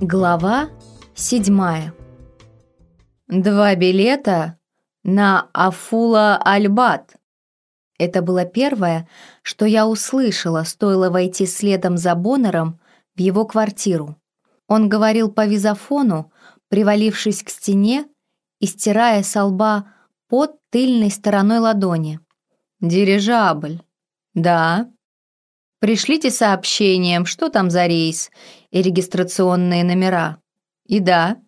Глава седьмая. Два билета на Афула Альбат. Это было первое, что я услышала, стоило войти следом за Боннером в его квартиру. Он говорил по визофону, привалившись к стене и стирая со лба под тыльной стороной ладони. «Дирижабль. Да. Пришлите сообщением, что там за рейс и регистрационные номера. И да,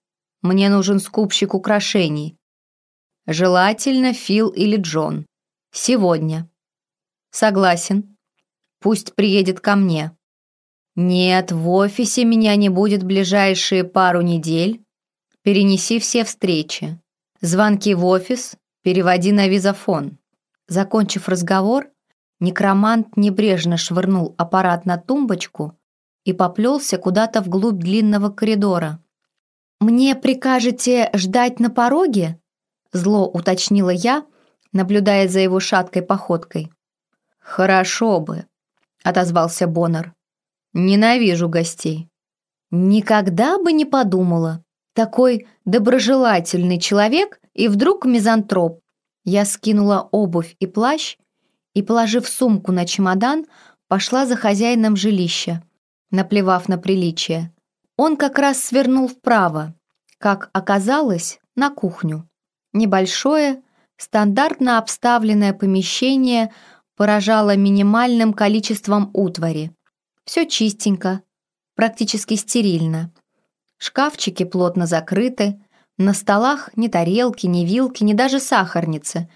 мне нужен скупщик украшений. Желательно Фил или Джон. Сегодня. Согласен. Пусть приедет ко мне. Нет, в офисе меня не будет ближайшие пару недель. Перенеси все встречи. Звонки в офис переводи на визофон. Закончив разговор, некромант небрежно швырнул аппарат на тумбочку и поплелся куда-то вглубь длинного коридора. «Мне прикажете ждать на пороге?» Зло уточнила я, наблюдая за его шаткой походкой. «Хорошо бы», — отозвался Боннер. «Ненавижу гостей». «Никогда бы не подумала. Такой доброжелательный человек и вдруг мизантроп. Я скинула обувь и плащ и, положив сумку на чемодан, пошла за хозяином жилища, наплевав на приличие. Он как раз свернул вправо, как оказалось, на кухню. Небольшое, стандартно обставленное помещение поражало минимальным количеством утвари. Все чистенько, практически стерильно. Шкафчики плотно закрыты, на столах ни тарелки, ни вилки, ни даже сахарницы.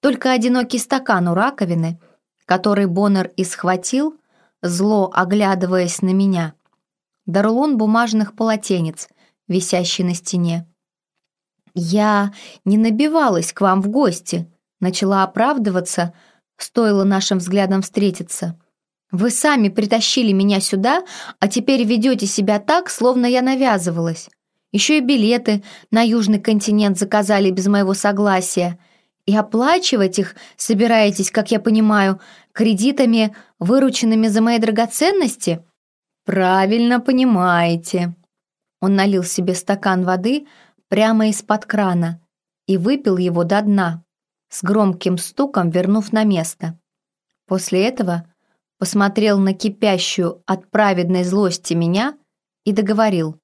Только одинокий стакан у раковины, который Боннер и схватил, зло оглядываясь на меня. Да бумажных полотенец, висящий на стене. «Я не набивалась к вам в гости», начала оправдываться, стоило нашим взглядом встретиться. «Вы сами притащили меня сюда, а теперь ведете себя так, словно я навязывалась. Еще и билеты на Южный континент заказали без моего согласия. И оплачивать их собираетесь, как я понимаю, кредитами, вырученными за мои драгоценности? Правильно понимаете. Он налил себе стакан воды прямо из-под крана и выпил его до дна, с громким стуком вернув на место. После этого посмотрел на кипящую от праведной злости меня и договорил.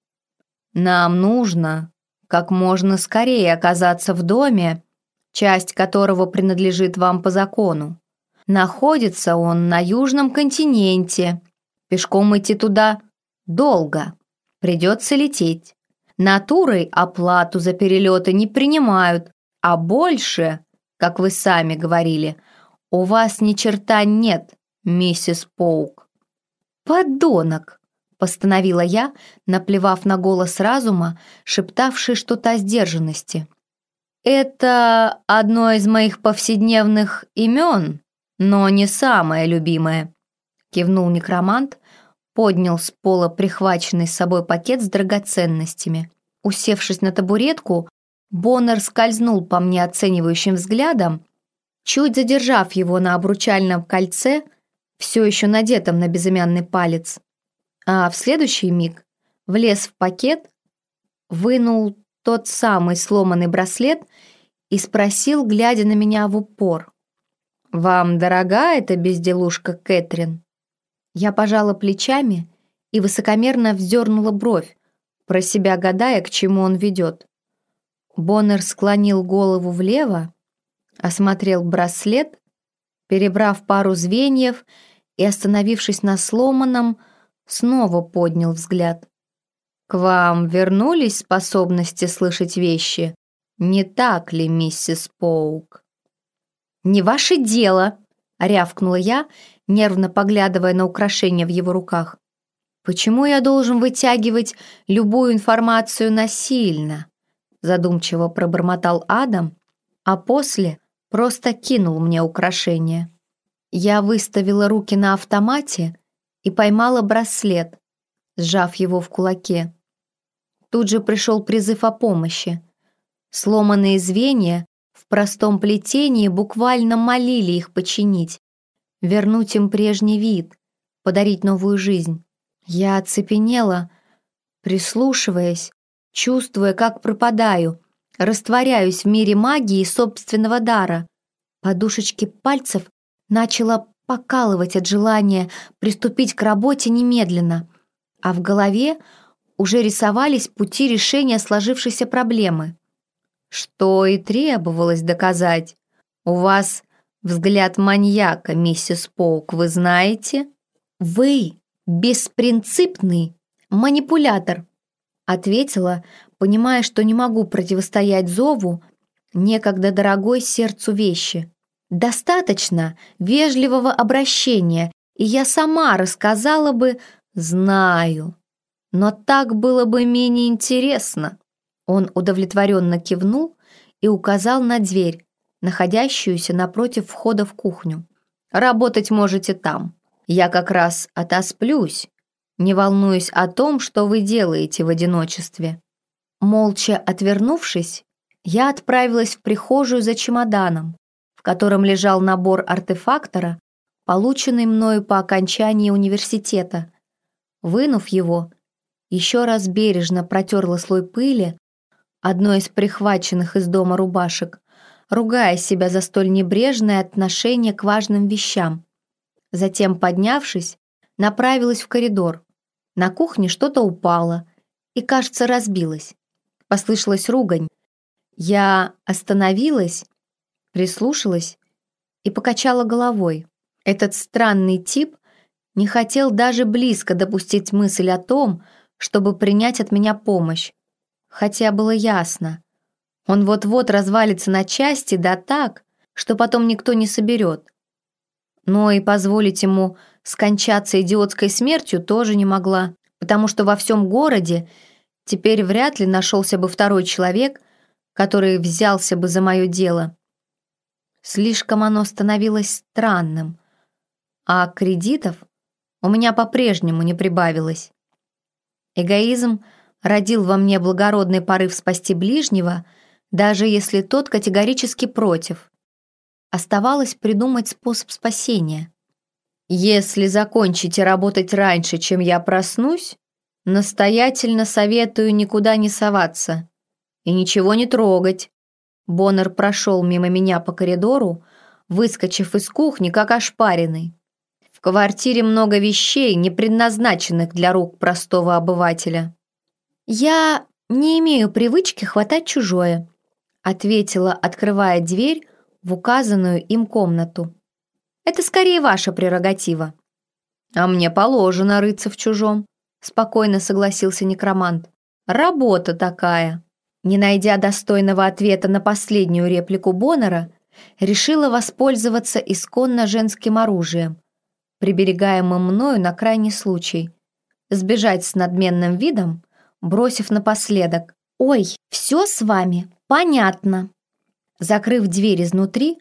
Нам нужно как можно скорее оказаться в доме, часть которого принадлежит вам по закону. Находится он на южном континенте. Пешком идти туда долго. Придется лететь. Натурой оплату за перелеты не принимают, а больше, как вы сами говорили, у вас ни черта нет, миссис Поук. Подонок! Постановила я, наплевав на голос разума, шептавший что-то о сдержанности. «Это одно из моих повседневных имен, но не самое любимое», кивнул некромант, поднял с пола прихваченный с собой пакет с драгоценностями. Усевшись на табуретку, Боннер скользнул по мне оценивающим взглядом, чуть задержав его на обручальном кольце, все еще надетом на безымянный палец а в следующий миг влез в пакет, вынул тот самый сломанный браслет и спросил, глядя на меня в упор. «Вам дорога эта безделушка, Кэтрин?» Я пожала плечами и высокомерно вздернула бровь, про себя гадая, к чему он ведет. Боннер склонил голову влево, осмотрел браслет, перебрав пару звеньев и, остановившись на сломанном, снова поднял взгляд. «К вам вернулись способности слышать вещи? Не так ли, миссис Поук?» «Не ваше дело!» — рявкнула я, нервно поглядывая на украшения в его руках. «Почему я должен вытягивать любую информацию насильно?» Задумчиво пробормотал Адам, а после просто кинул мне украшение. Я выставила руки на автомате и поймала браслет, сжав его в кулаке. Тут же пришел призыв о помощи. Сломанные звенья в простом плетении буквально молили их починить, вернуть им прежний вид, подарить новую жизнь. Я оцепенела, Прислушиваясь, чувствуя, как пропадаю, растворяюсь в мире магии собственного дара, подушечки пальцев начала покалывать от желания приступить к работе немедленно, а в голове уже рисовались пути решения сложившейся проблемы. Что и требовалось доказать. У вас взгляд маньяка, миссис Поук, вы знаете? Вы беспринципный манипулятор, ответила, понимая, что не могу противостоять зову некогда дорогой сердцу вещи. Достаточно вежливого обращения, и я сама рассказала бы «знаю». Но так было бы менее интересно. Он удовлетворенно кивнул и указал на дверь, находящуюся напротив входа в кухню. «Работать можете там. Я как раз отосплюсь, не волнуюсь о том, что вы делаете в одиночестве». Молча отвернувшись, я отправилась в прихожую за чемоданом, в котором лежал набор артефактора, полученный мною по окончании университета. Вынув его, еще раз бережно протерла слой пыли, одной из прихваченных из дома рубашек, ругая себя за столь небрежное отношение к важным вещам. Затем, поднявшись, направилась в коридор. На кухне что-то упало и, кажется, разбилось. Послышалась ругань. Я остановилась, прислушалась и покачала головой. Этот странный тип не хотел даже близко допустить мысль о том, чтобы принять от меня помощь. Хотя было ясно. Он вот-вот развалится на части, да так, что потом никто не соберет. Но и позволить ему скончаться идиотской смертью тоже не могла, потому что во всем городе теперь вряд ли нашелся бы второй человек, который взялся бы за мое дело. Слишком оно становилось странным, а кредитов у меня по-прежнему не прибавилось. Эгоизм родил во мне благородный порыв спасти ближнего, даже если тот категорически против. Оставалось придумать способ спасения. Если закончите работать раньше, чем я проснусь, настоятельно советую никуда не соваться и ничего не трогать. Боннер прошел мимо меня по коридору, выскочив из кухни, как ошпаренный. В квартире много вещей, не предназначенных для рук простого обывателя. «Я не имею привычки хватать чужое», ответила, открывая дверь в указанную им комнату. «Это скорее ваша прерогатива». «А мне положено рыться в чужом», спокойно согласился некромант. «Работа такая». Не найдя достойного ответа на последнюю реплику Боннера, решила воспользоваться исконно женским оружием, приберегаемым мною на крайний случай, сбежать с надменным видом, бросив напоследок «Ой, все с вами понятно». Закрыв дверь изнутри,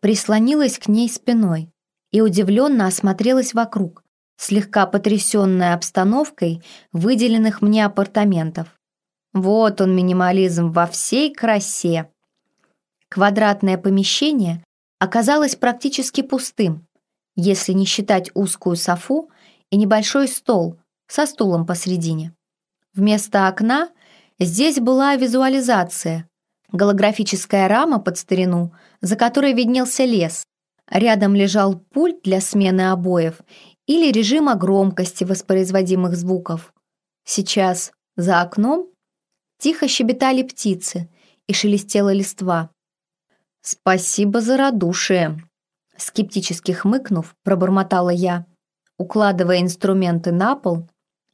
прислонилась к ней спиной и удивленно осмотрелась вокруг, слегка потрясенная обстановкой выделенных мне апартаментов. Вот он, минимализм во всей красе. Квадратное помещение оказалось практически пустым, если не считать узкую софу и небольшой стол со стулом посредине. Вместо окна здесь была визуализация, голографическая рама под старину, за которой виднелся лес. Рядом лежал пульт для смены обоев или режима громкости воспроизводимых звуков. Сейчас за окном тихо щебетали птицы и шелестела листва. «Спасибо за радушие», Скептически хмыкнув, пробормотала я, укладывая инструменты на пол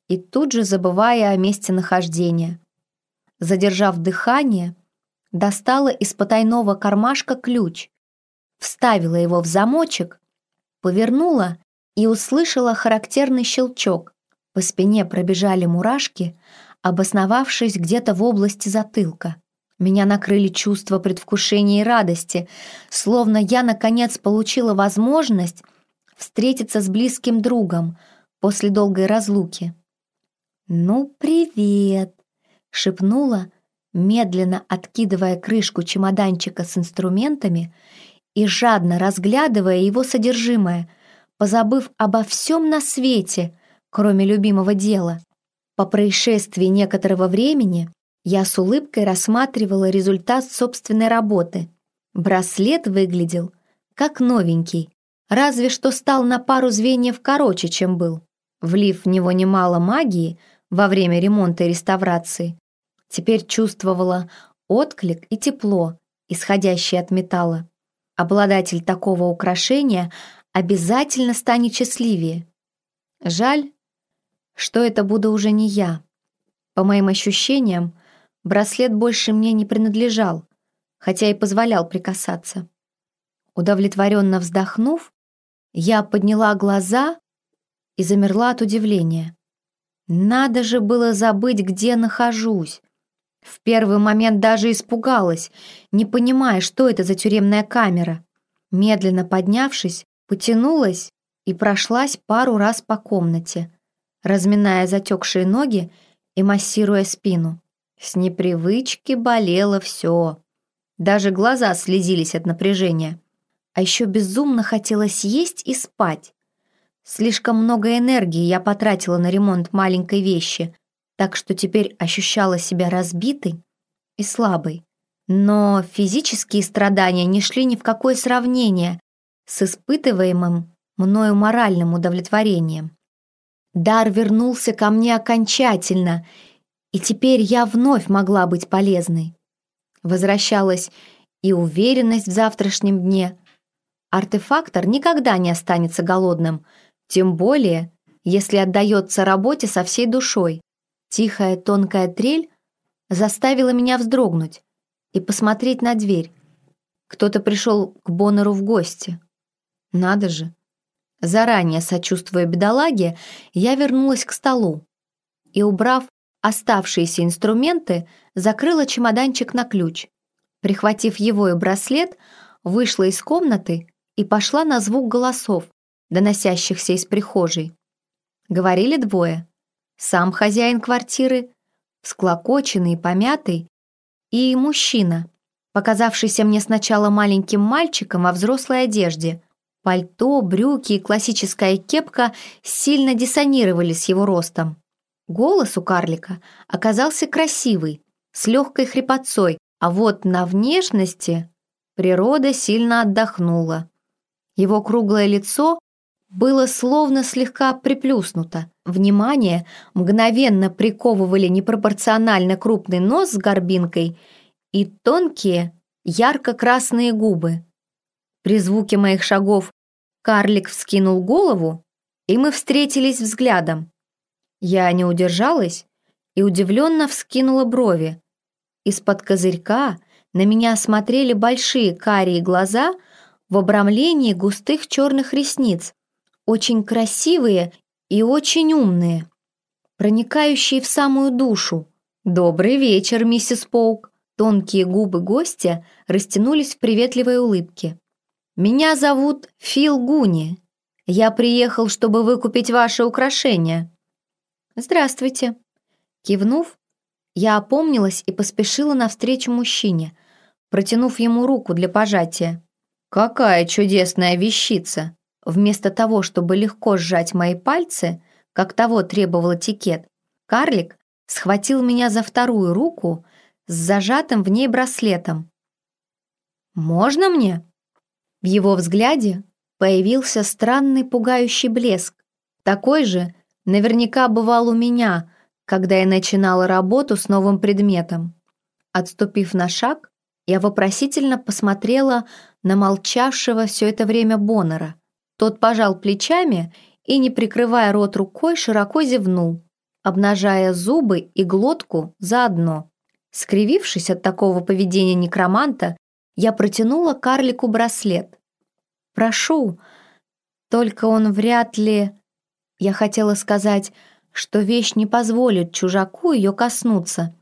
и тут же забывая о месте нахождения. Задержав дыхание, достала из потайного кармашка ключ, вставила его в замочек, повернула и услышала характерный щелчок. По спине пробежали мурашки, обосновавшись где-то в области затылка. Меня накрыли чувства предвкушения и радости, словно я, наконец, получила возможность встретиться с близким другом после долгой разлуки. «Ну, привет!» — шепнула, медленно откидывая крышку чемоданчика с инструментами и жадно разглядывая его содержимое, позабыв обо всем на свете, кроме любимого дела. По происшествии некоторого времени я с улыбкой рассматривала результат собственной работы. Браслет выглядел как новенький, разве что стал на пару звеньев короче, чем был. Влив в него немало магии во время ремонта и реставрации, теперь чувствовала отклик и тепло, исходящее от металла. Обладатель такого украшения обязательно станет счастливее. Жаль, что это буду уже не я. По моим ощущениям, браслет больше мне не принадлежал, хотя и позволял прикасаться. Удовлетворенно вздохнув, я подняла глаза и замерла от удивления. Надо же было забыть, где нахожусь. В первый момент даже испугалась, не понимая, что это за тюремная камера. Медленно поднявшись, потянулась и прошлась пару раз по комнате, разминая затекшие ноги и массируя спину. С непривычки болело все. Даже глаза слезились от напряжения. А еще безумно хотелось есть и спать. Слишком много энергии я потратила на ремонт маленькой вещи, так что теперь ощущала себя разбитой и слабой. Но физические страдания не шли ни в какое сравнение с испытываемым мною моральным удовлетворением. Дар вернулся ко мне окончательно, и теперь я вновь могла быть полезной. Возвращалась и уверенность в завтрашнем дне. Артефактор никогда не останется голодным, тем более, если отдается работе со всей душой. Тихая тонкая трель заставила меня вздрогнуть и посмотреть на дверь. Кто-то пришел к Боннеру в гости. Надо же. Заранее сочувствуя бедолаге, я вернулась к столу и, убрав оставшиеся инструменты, закрыла чемоданчик на ключ. Прихватив его и браслет, вышла из комнаты и пошла на звук голосов, доносящихся из прихожей. Говорили двое. Сам хозяин квартиры, всклокоченный и помятый, и мужчина, показавшийся мне сначала маленьким мальчиком во взрослой одежде, Пальто, брюки и классическая кепка сильно диссонировали с его ростом. Голос у карлика оказался красивый, с легкой хрипотцой, а вот на внешности природа сильно отдохнула. Его круглое лицо было словно слегка приплюснуто. Внимание мгновенно приковывали непропорционально крупный нос с горбинкой и тонкие ярко-красные губы. При звуке моих шагов карлик вскинул голову, и мы встретились взглядом. Я не удержалась и удивленно вскинула брови. Из-под козырька на меня смотрели большие карие глаза в обрамлении густых черных ресниц, очень красивые и очень умные, проникающие в самую душу. «Добрый вечер, миссис Поук!» Тонкие губы гостя растянулись в приветливой улыбке. «Меня зовут Фил Гуни. Я приехал, чтобы выкупить ваши украшения». «Здравствуйте». Кивнув, я опомнилась и поспешила навстречу мужчине, протянув ему руку для пожатия. «Какая чудесная вещица!» Вместо того, чтобы легко сжать мои пальцы, как того требовал этикет, карлик схватил меня за вторую руку с зажатым в ней браслетом. «Можно мне?» В его взгляде появился странный пугающий блеск. Такой же наверняка бывал у меня, когда я начинала работу с новым предметом. Отступив на шаг, я вопросительно посмотрела на молчавшего все это время Боннера. Тот пожал плечами и, не прикрывая рот рукой, широко зевнул, обнажая зубы и глотку заодно. Скривившись от такого поведения некроманта, я протянула карлику браслет. «Прошу». Только он вряд ли... Я хотела сказать, что вещь не позволит чужаку ее коснуться,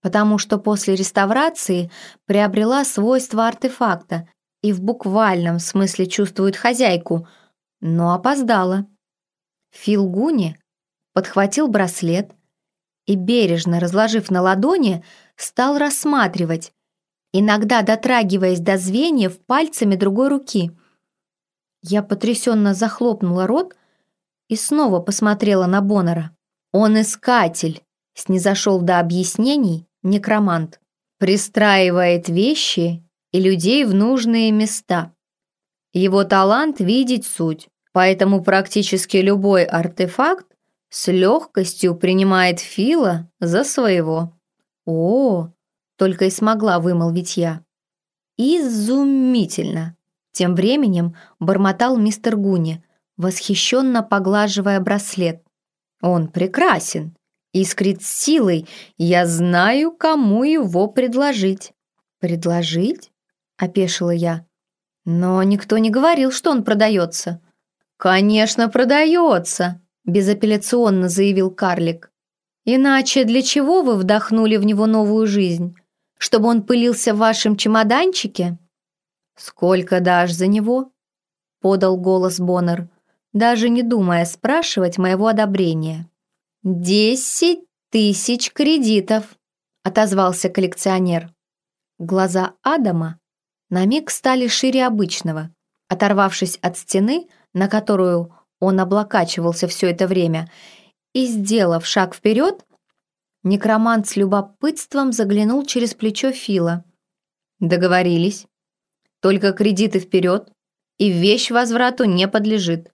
потому что после реставрации приобрела свойства артефакта и в буквальном смысле чувствует хозяйку, но опоздала. Филгуни подхватил браслет и, бережно разложив на ладони, стал рассматривать, иногда дотрагиваясь до звеньев пальцами другой руки. Я потрясенно захлопнула рот и снова посмотрела на Боннера. Он искатель, снизошел до объяснений некромант. Пристраивает вещи и людей в нужные места. Его талант видеть суть, поэтому практически любой артефакт с легкостью принимает Фила за своего. О, только и смогла вымолвить я. Изумительно! Тем временем бормотал мистер Гуни, восхищенно поглаживая браслет. Он прекрасен, искрит силой, я знаю, кому его предложить. Предложить? Опешила я. Но никто не говорил, что он продается. Конечно, продается, безапелляционно заявил карлик. Иначе для чего вы вдохнули в него новую жизнь? Чтобы он пылился в вашем чемоданчике? Сколько дашь за него? Подал голос Боннер, даже не думая спрашивать моего одобрения. «Десять тысяч кредитов», — отозвался коллекционер. Глаза Адама на миг стали шире обычного. Оторвавшись от стены, на которую он облокачивался все это время, и сделав шаг вперед, некромант с любопытством заглянул через плечо Фила. «Договорились. Только кредиты вперед, и вещь возврату не подлежит.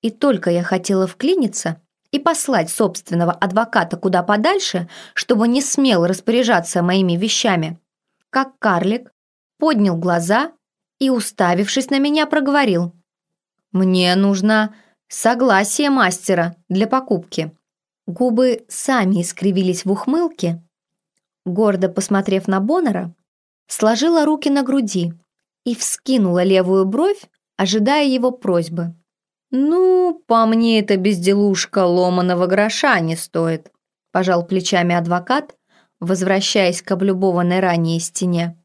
И только я хотела вклиниться и послать собственного адвоката куда подальше, чтобы не смел распоряжаться моими вещами, как карлик поднял глаза и, уставившись на меня, проговорил. «Мне нужно согласие мастера для покупки». Губы сами искривились в ухмылке. Гордо посмотрев на Боннера, сложила руки на груди и вскинула левую бровь, ожидая его просьбы. «Ну, по мне эта безделушка ломаного гроша не стоит», пожал плечами адвокат, возвращаясь к облюбованной ранее стене.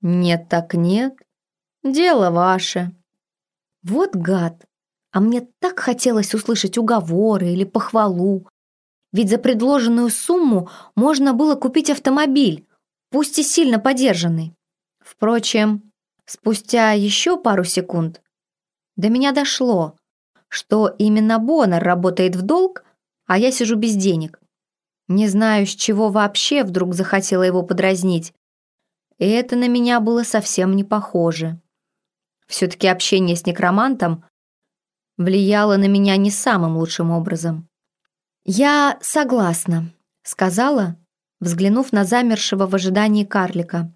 «Нет так нет, дело ваше». Вот гад, а мне так хотелось услышать уговоры или похвалу, ведь за предложенную сумму можно было купить автомобиль, пусть и сильно подержанный. Впрочем, спустя еще пару секунд до меня дошло, что именно Боннер работает в долг, а я сижу без денег. Не знаю, с чего вообще вдруг захотела его подразнить. И это на меня было совсем не похоже. Все-таки общение с некромантом влияло на меня не самым лучшим образом. «Я согласна», — сказала, взглянув на замершего в ожидании карлика.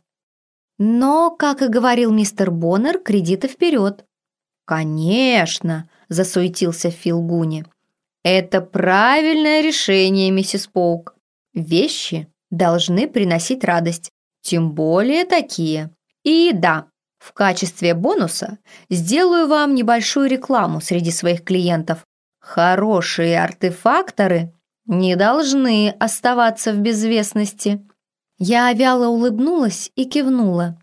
«Но, как и говорил мистер Боннер, кредиты вперед». «Конечно», — засуетился Фил Гуни. «Это правильное решение, миссис Поук. Вещи должны приносить радость, тем более такие. И да, в качестве бонуса сделаю вам небольшую рекламу среди своих клиентов. Хорошие артефакторы не должны оставаться в безвестности». Я вяло улыбнулась и кивнула,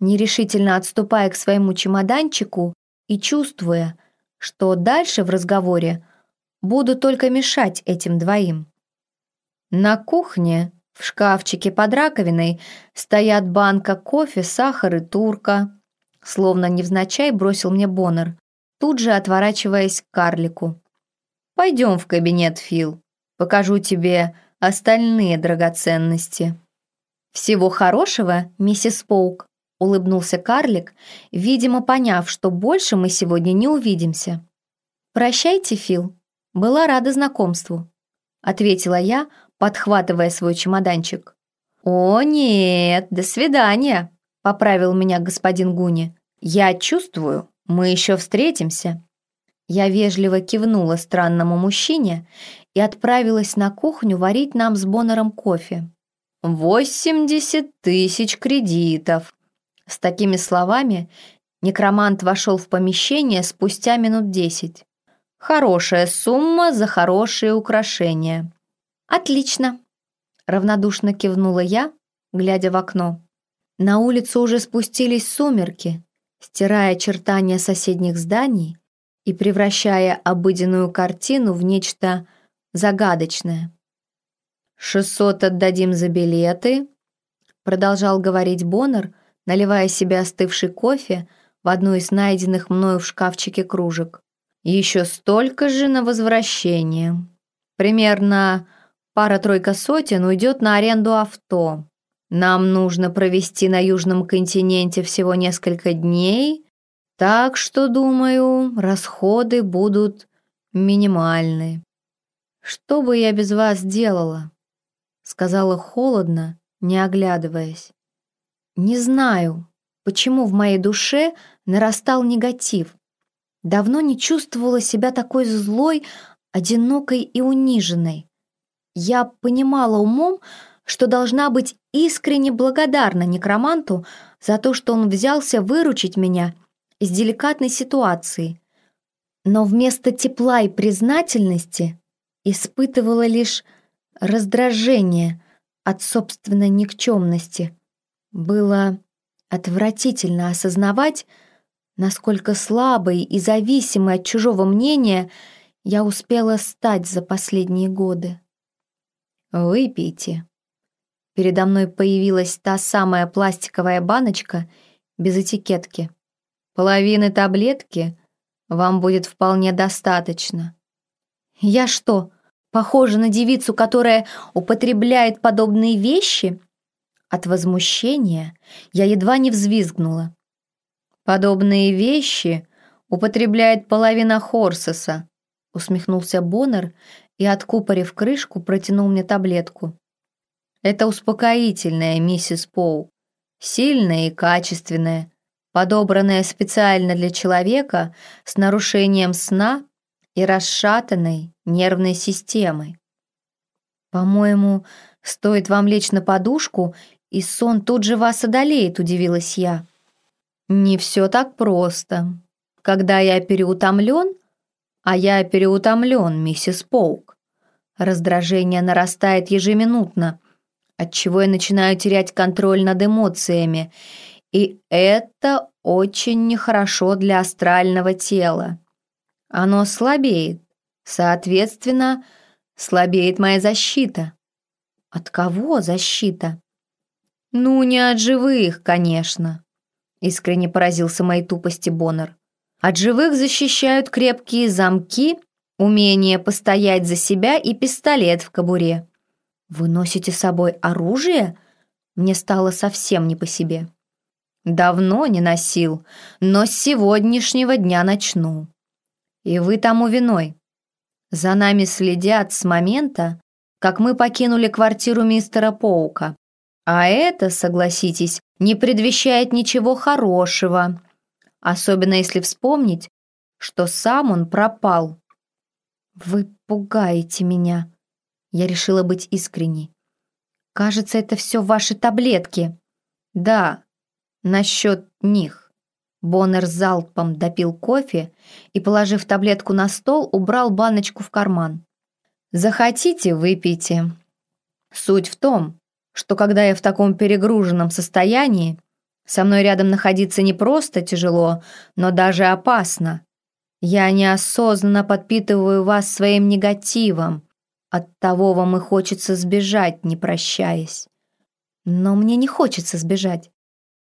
нерешительно отступая к своему чемоданчику и чувствуя, что дальше в разговоре буду только мешать этим двоим. На кухне в шкафчике под раковиной стоят банка кофе, сахар и турка. Словно невзначай бросил мне Боннер, тут же отворачиваясь к карлику. «Пойдем в кабинет, Фил. Покажу тебе остальные драгоценности». «Всего хорошего, миссис Поук», — улыбнулся карлик, видимо, поняв, что больше мы сегодня не увидимся. «Прощайте, Фил. Была рада знакомству», — ответила я, подхватывая свой чемоданчик. «О, нет, до свидания», — поправил меня господин Гуни. «Я чувствую, мы еще встретимся». Я вежливо кивнула странному мужчине и отправилась на кухню варить нам с Боннером кофе. «Восемьдесят тысяч кредитов!» С такими словами некромант вошел в помещение спустя минут десять. «Хорошая сумма за хорошие украшения». «Отлично!» — равнодушно кивнула я, глядя в окно. На улицу уже спустились сумерки, стирая очертания соседних зданий и превращая обыденную картину в нечто загадочное. «Шестьсот отдадим за билеты», — продолжал говорить Боннер, наливая себе остывший кофе в одну из найденных мною в шкафчике кружек. «Еще столько же на возвращение. Примерно пара-тройка сотен уйдет на аренду авто. Нам нужно провести на Южном континенте всего несколько дней, так что, думаю, расходы будут минимальны. Что бы я без вас делала? Сказала холодно, не оглядываясь. Не знаю, почему в моей душе нарастал негатив. Давно не чувствовала себя такой злой, одинокой и униженной. Я понимала умом, что должна быть искренне благодарна некроманту за то, что он взялся выручить меня из деликатной ситуации. Но вместо тепла и признательности испытывала лишь раздражение от собственной никчемности. Было отвратительно осознавать, насколько слабой и зависимой от чужого мнения я успела стать за последние годы. «Выпейте». Передо мной появилась та самая пластиковая баночка без этикетки. Половины таблетки вам будет вполне достаточно. Я что, похожа на девицу, которая употребляет подобные вещи? От возмущения я едва не взвизгнула. Подобные вещи употребляет половина Хорсеса, усмехнулся Боннер и, откупорив крышку, протянул мне таблетку. Это успокоительное, миссис Поу. Сильное и качественное, подобранное специально для человека с нарушением сна и расшатанной нервной системой. По-моему, стоит вам лечь на подушку, и сон тут же вас одолеет, удивилась я. Не все так просто. Когда я переутомлен, а я переутомлен, миссис Поук, раздражение нарастает ежеминутно, отчего я начинаю терять контроль над эмоциями, и это очень нехорошо для астрального тела. Оно слабеет, соответственно, слабеет моя защита. От кого защита? Ну, не от живых, конечно. Искренне поразился моей тупости Боннер. От живых защищают крепкие замки, умение постоять за себя и пистолет в кобуре. Вы носите с собой оружие? Мне стало совсем не по себе. Давно не носил, но с сегодняшнего дня начну. И вы тому виной. За нами следят с момента, как мы покинули квартиру мистера Поука. А это, согласитесь, не предвещает ничего хорошего, особенно если вспомнить, что сам он пропал. «Вы пугаете меня», — я решила быть искренней. «Кажется, это все ваши таблетки». «Да, насчет них». Боннер залпом допил кофе и, положив таблетку на стол, убрал баночку в карман. «Захотите, выпейте. Суть в том, что когда я в таком перегруженном состоянии, со мной рядом находиться не просто тяжело, но даже опасно. Я неосознанно подпитываю вас своим негативом. От того вам и хочется сбежать, не прощаясь. Но мне не хочется сбежать.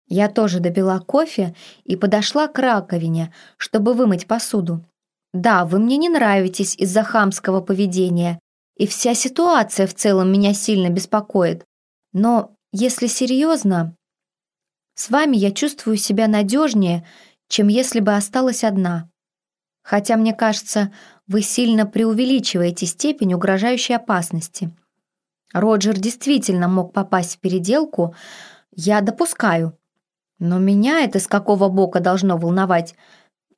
Я тоже допила кофе и подошла к раковине, чтобы вымыть посуду. Да, вы мне не нравитесь из-за хамского поведения, и вся ситуация в целом меня сильно беспокоит. Но, если серьезно, с вами я чувствую себя надежнее, чем если бы осталась одна. Хотя, мне кажется, вы сильно преувеличиваете степень угрожающей опасности. Роджер действительно мог попасть в переделку, я допускаю. Но меня это с какого бока должно волновать?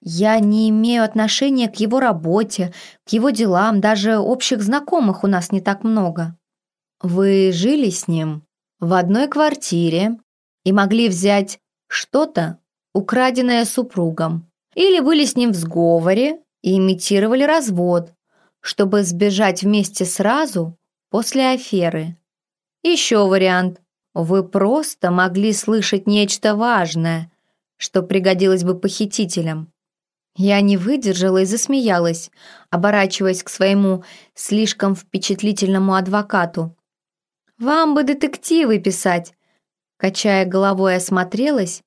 Я не имею отношения к его работе, к его делам, даже общих знакомых у нас не так много. Вы жили с ним? в одной квартире и могли взять что-то, украденное супругом, или были с ним в сговоре и имитировали развод, чтобы сбежать вместе сразу после аферы. Еще вариант. Вы просто могли слышать нечто важное, что пригодилось бы похитителям. Я не выдержала и засмеялась, оборачиваясь к своему слишком впечатлительному адвокату. Вам бы детективы писать!» Качая головой, осмотрелась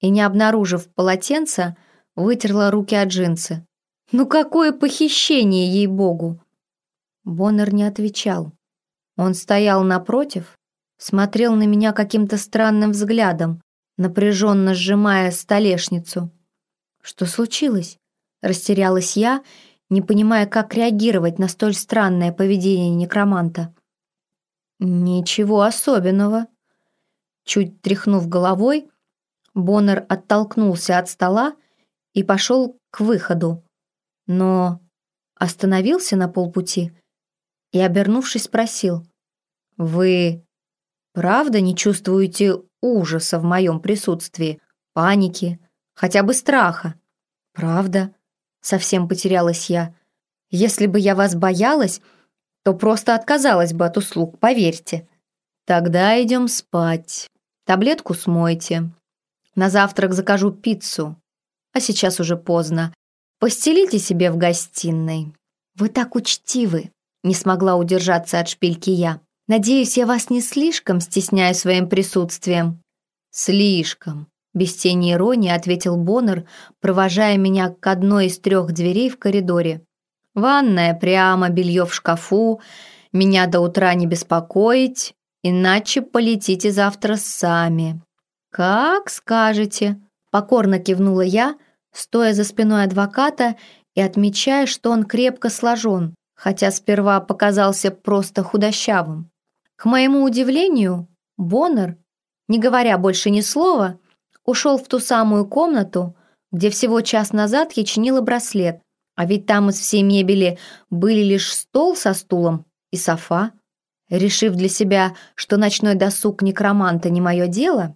и, не обнаружив полотенца, вытерла руки от джинсы. «Ну какое похищение, ей-богу!» Боннер не отвечал. Он стоял напротив, смотрел на меня каким-то странным взглядом, напряженно сжимая столешницу. Что случилось? Растерялась я, не понимая, как реагировать на столь странное поведение некроманта. «Ничего особенного». Чуть тряхнув головой, Боннер оттолкнулся от стола и пошел к выходу, но остановился на полпути и, обернувшись, спросил, «Вы правда не чувствуете ужаса в моем присутствии, паники, хотя бы страха?» «Правда?» — совсем потерялась я. «Если бы я вас боялась, то просто отказалась бы от услуг, поверьте». «Тогда идем спать. Таблетку смойте. На завтрак закажу пиццу. А сейчас уже поздно. Постелите себе в гостиной». «Вы так учтивы», — не смогла удержаться от шпильки я. «Надеюсь, я вас не слишком стесняю своим присутствием». «Слишком», — без тени иронии ответил Боннер, провожая меня к одной из трех дверей в коридоре. Ванная прямо, белье в шкафу. Меня до утра не беспокоить, иначе полетите завтра сами». «Как скажете», — покорно кивнула я, стоя за спиной адвоката и отмечая, что он крепко сложен, хотя сперва показался просто худощавым. К моему удивлению, Боннер, не говоря больше ни слова, ушел в ту самую комнату, где всего час назад я чинила браслет, а ведь там из всей мебели были лишь стол со стулом и софа. Решив для себя, что ночной досуг некроманта не мое дело,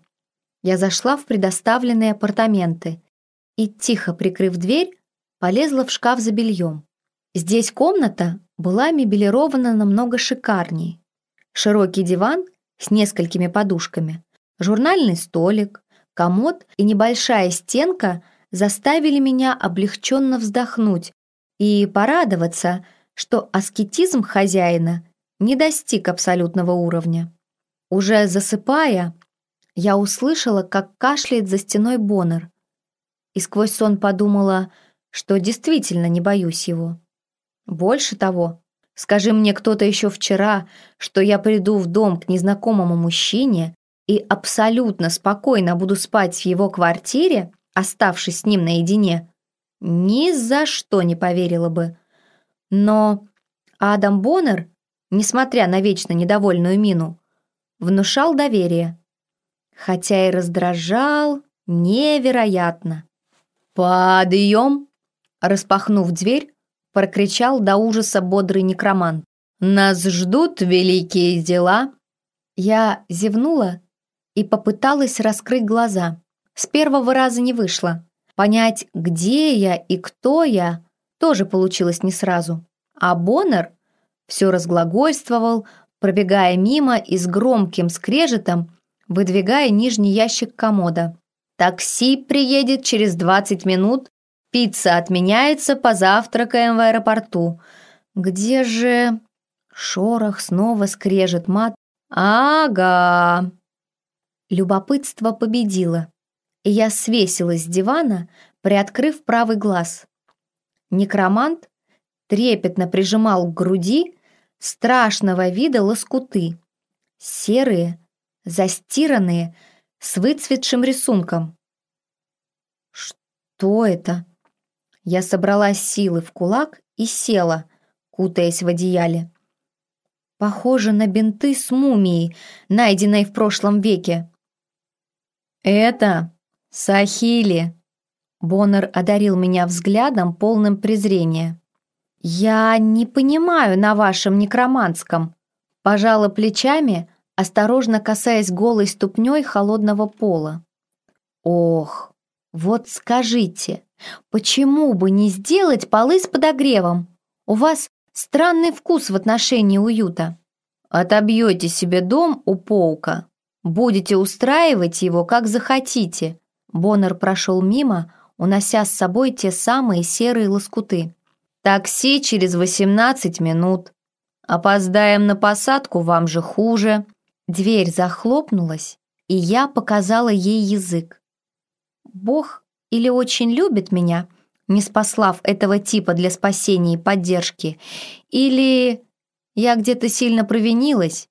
я зашла в предоставленные апартаменты и, тихо прикрыв дверь, полезла в шкаф за бельем. Здесь комната была мебелирована намного шикарней. Широкий диван с несколькими подушками, журнальный столик, комод и небольшая стенка заставили меня облегченно вздохнуть и порадоваться, что аскетизм хозяина не достиг абсолютного уровня. Уже засыпая, я услышала, как кашляет за стеной Боннер, и сквозь сон подумала, что действительно не боюсь его. Больше того, скажи мне кто-то еще вчера, что я приду в дом к незнакомому мужчине и абсолютно спокойно буду спать в его квартире, оставшись с ним наедине, ни за что не поверила бы. Но Адам Боннер, несмотря на вечно недовольную мину, внушал доверие, хотя и раздражал невероятно. «Подъем!» Распахнув дверь, прокричал до ужаса бодрый некромант. «Нас ждут великие дела!» Я зевнула и попыталась раскрыть глаза. С первого раза не вышло. Понять, где я и кто я, тоже получилось не сразу. А Боннер все разглагольствовал, пробегая мимо и с громким скрежетом, выдвигая нижний ящик комода. «Такси приедет через 20 минут, пицца отменяется, позавтракаем в аэропорту. Где же...» Шорох снова скрежет мат. «Ага!» Любопытство победило и я свесилась с дивана, приоткрыв правый глаз. Некромант трепетно прижимал к груди страшного вида лоскуты, серые, застиранные, с выцветшим рисунком. «Что это?» Я собрала силы в кулак и села, кутаясь в одеяле. Похоже на бинты с мумией, найденной в прошлом веке. «Это «Сахили!» Боннер одарил меня взглядом, полным презрения. «Я не понимаю на вашем некроманском», пожала плечами, осторожно касаясь голой ступней холодного пола. «Ох, вот скажите, почему бы не сделать полы с подогревом? У вас странный вкус в отношении уюта. Отобьете себе дом у Поука, будете устраивать его, как захотите, Боннер прошел мимо, унося с собой те самые серые лоскуты. «Такси через 18 минут. Опоздаем на посадку, вам же хуже». Дверь захлопнулась, и я показала ей язык. Бог или очень любит меня, не спаслав этого типа для спасения и поддержки, или я где-то сильно провинилась,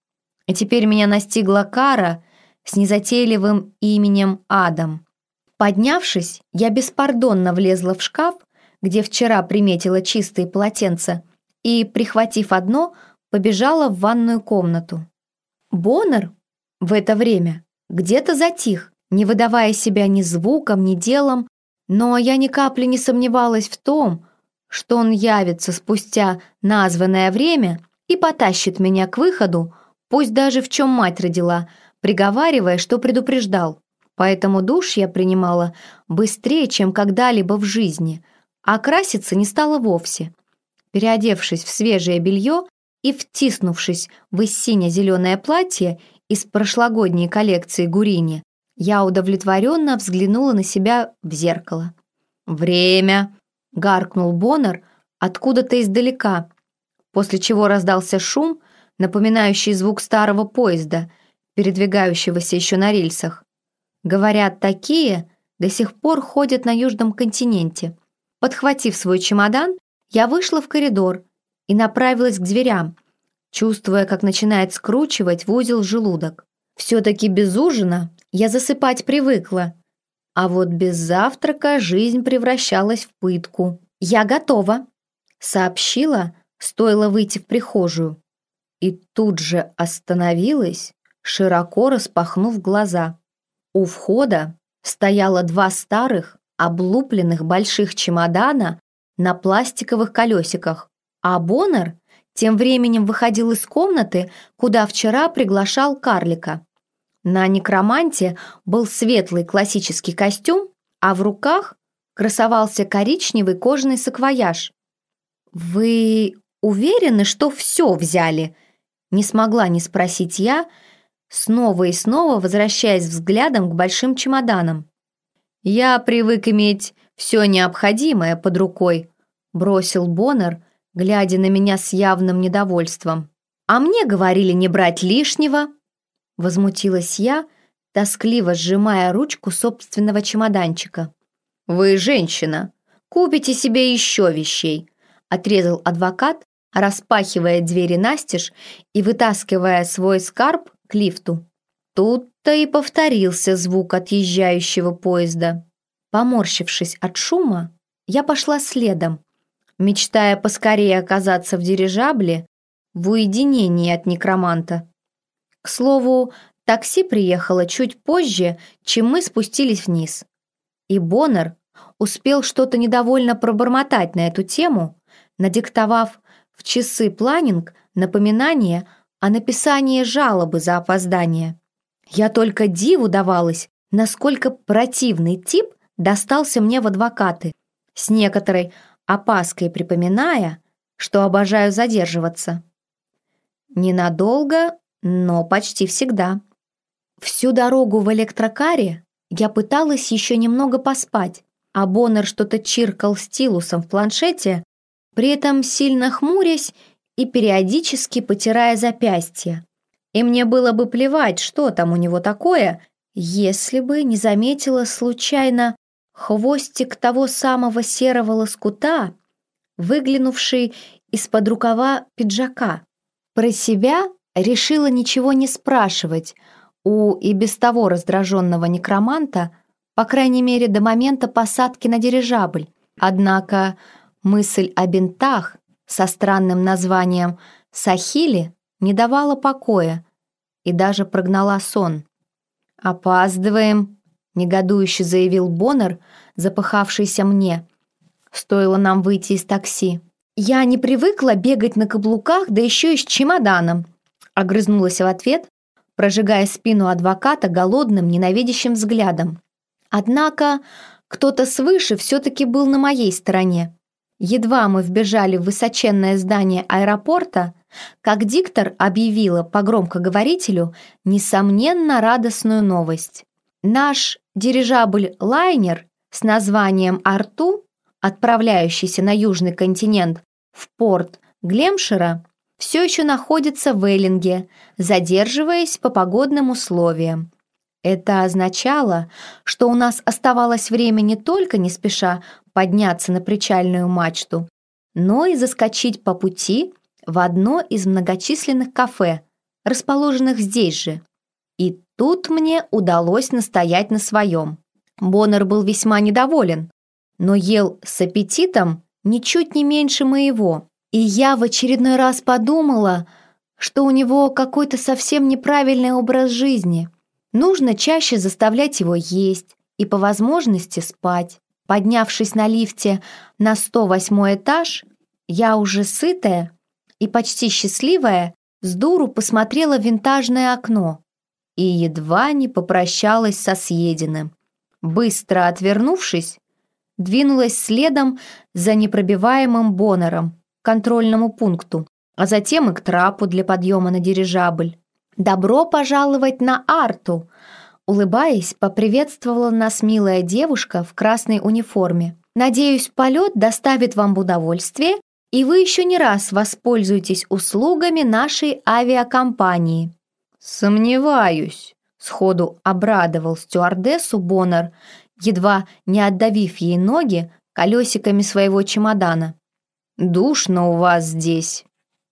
и теперь меня настигла кара с незатейливым именем Адам. Поднявшись, я беспардонно влезла в шкаф, где вчера приметила чистые полотенца, и, прихватив одно, побежала в ванную комнату. Боннер в это время где-то затих, не выдавая себя ни звуком, ни делом, но я ни капли не сомневалась в том, что он явится спустя названное время и потащит меня к выходу, пусть даже в чем мать родила, приговаривая, что предупреждал. Поэтому душ я принимала быстрее, чем когда-либо в жизни, а краситься не стала вовсе. Переодевшись в свежее белье и втиснувшись в сине-зеленое платье из прошлогодней коллекции Гурини, я удовлетворенно взглянула на себя в зеркало. «Время!» — гаркнул Боннер откуда-то издалека, после чего раздался шум, напоминающий звук старого поезда, передвигающегося еще на рельсах. Говорят, такие до сих пор ходят на Южном континенте. Подхватив свой чемодан, я вышла в коридор и направилась к дверям, чувствуя, как начинает скручивать в узел желудок. Все-таки без ужина я засыпать привыкла, а вот без завтрака жизнь превращалась в пытку. «Я готова», — сообщила, стоило выйти в прихожую. И тут же остановилась, широко распахнув глаза. У входа стояло два старых, облупленных больших чемодана на пластиковых колесиках, а Боннер тем временем выходил из комнаты, куда вчера приглашал карлика. На некроманте был светлый классический костюм, а в руках красовался коричневый кожаный саквояж. «Вы уверены, что все взяли?» Не смогла не спросить я, снова и снова возвращаясь взглядом к большим чемоданам. «Я привык иметь все необходимое под рукой», бросил Боннер, глядя на меня с явным недовольством. «А мне говорили не брать лишнего», Возмутилась я, тоскливо сжимая ручку собственного чемоданчика. «Вы женщина, купите себе еще вещей», отрезал адвокат, распахивая двери настежь и вытаскивая свой скарб к лифту. Тут-то и повторился звук отъезжающего поезда. Поморщившись от шума, я пошла следом, мечтая поскорее оказаться в дирижабле в уединении от некроманта. К слову, такси приехало чуть позже, чем мы спустились вниз. И Боннер успел что-то недовольно пробормотать на эту тему, надиктовав в часы планинг напоминание о написании жалобы за опоздание. Я только диву давалась, насколько противный тип достался мне в адвокаты, с некоторой опаской припоминая, что обожаю задерживаться. Ненадолго но почти всегда. Всю дорогу в электрокаре я пыталась еще немного поспать, а Боннер что-то чиркал стилусом в планшете, при этом сильно хмурясь и периодически потирая запястье. И мне было бы плевать, что там у него такое, если бы не заметила случайно хвостик того самого серого лоскута, выглянувший из-под рукава пиджака. Про себя решила ничего не спрашивать у и без того раздраженного некроманта, по крайней мере до момента посадки на дирижабль. Однако мысль о бинтах со странным названием «Сахили» не давала покоя и даже прогнала сон. «Опаздываем», — негодующе заявил Боннер, запыхавшийся мне. Стоило нам выйти из такси. «Я не привыкла бегать на каблуках, да еще и с чемоданом», Огрызнулась в ответ, прожигая спину адвоката голодным, ненавидящим взглядом. Однако кто-то свыше все-таки был на моей стороне. Едва мы вбежали в высоченное здание аэропорта, как диктор объявила по громкоговорителю несомненно радостную новость. Наш дирижабль-лайнер с названием «Арту», отправляющийся на южный континент в порт Глемшира, все еще находится в Эллинге, задерживаясь по погодным условиям. Это означало, что у нас оставалось время не только не спеша подняться на причальную мачту, но и заскочить по пути в одно из многочисленных кафе, расположенных здесь же. И тут мне удалось настоять на своем. Боннер был весьма недоволен, но ел с аппетитом ничуть не меньше моего. И я в очередной раз подумала, что у него какой-то совсем неправильный образ жизни. Нужно чаще заставлять его есть и по возможности спать. Поднявшись на лифте на 108 этаж, я уже сытая и почти счастливая, с дуру посмотрела винтажное окно и едва не попрощалась со съеденным. Быстро отвернувшись, двинулась следом за непробиваемым бонором к контрольному пункту, а затем и к трапу для подъема на дирижабль. «Добро пожаловать на Арту!» Улыбаясь, поприветствовала нас милая девушка в красной униформе. «Надеюсь, полет доставит вам удовольствие и вы еще не раз воспользуетесь услугами нашей авиакомпании». «Сомневаюсь», — сходу обрадовал стюардессу Боннер, едва не отдавив ей ноги колесиками своего чемодана. «Душно у вас здесь».